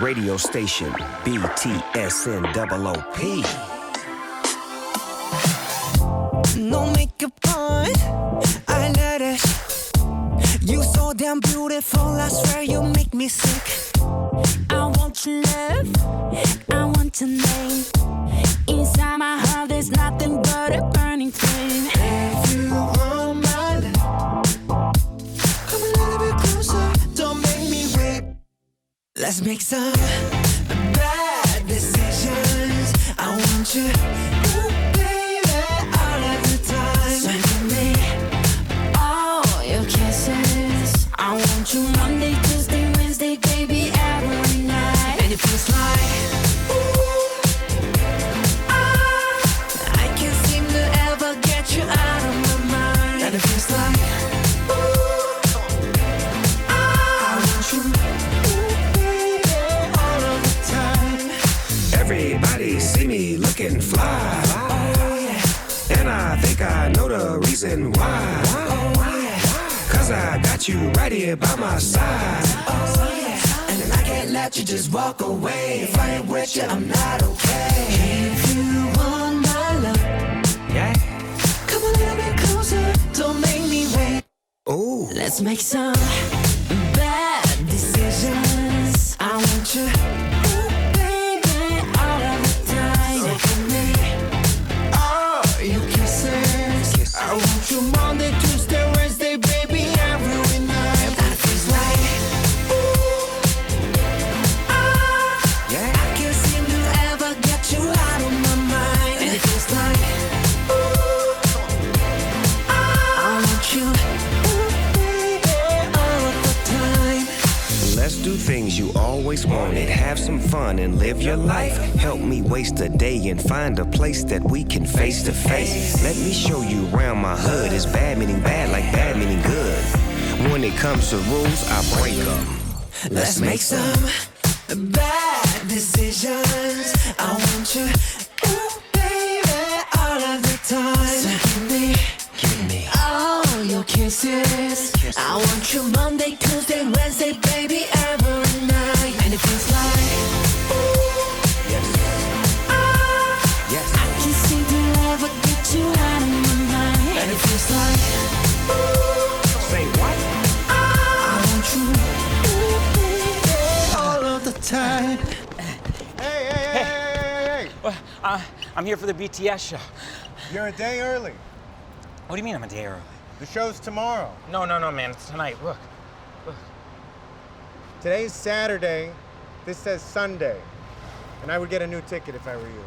Radio station BTSN OOP. No makeup on, I let it. You so damn beautiful, I swear you make me sick. I want your love, I want your name. Let's make some bad decisions. I want you, reason why. Cause I got you right here by my side. And I can't let you just walk away. If I ain't with you, I'm not okay. If you want my love, Yeah. come a little bit closer. Don't make me wait. Ooh. Let's make some things you always wanted. Have some fun and live your life. Help me waste a day and find a place that we can face to face. Let me show you around my hood. It's bad meaning bad, like bad meaning good. When it comes to rules, I break them. Let's make some bad decisions. I want you, ooh, baby, all of the time. So give me, Give me. all your kisses. I want you Monday, it feels like, Say what? I want you, ooh, baby, all of the time. Hey, hey, hey, hey, hey, hey! Well, uh, I'm here for the BTS show. You're a day early. What do you mean I'm a day early? The show's tomorrow. No, no, no, man. It's tonight. Look. Today's Saturday. This says Sunday. And I would get a new ticket if I were you.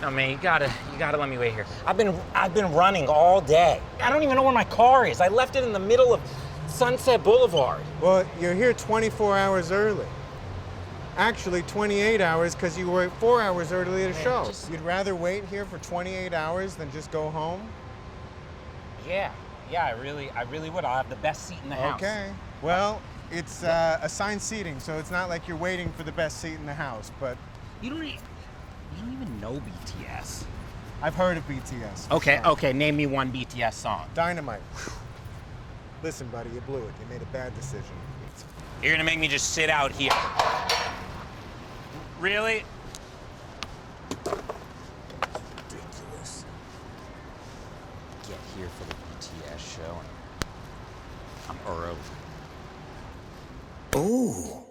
No, man. You gotta, you gotta let me wait here. I've been, I've been running all day. I don't even know where my car is. I left it in the middle of Sunset Boulevard. Well, you're here 24 hours early. Actually, 28 hours because you were four hours early at a show. just- You'd rather wait here for 28 hours than just go home? Yeah, yeah. I really, I really would. I'll have the best seat in the house. Okay. Well, it's uh, assigned seating, so it's not like you're waiting for the best seat in the house, but You don't, you don't even know BTS. I've heard of BTS. Okay, sure. okay. Name me one BTS song. Dynamite. Listen, buddy, you blew it. You made a bad decision. You're gonna make me just sit out here. Really? Ridiculous. Get here for the BTS show and I'm early. Ooh.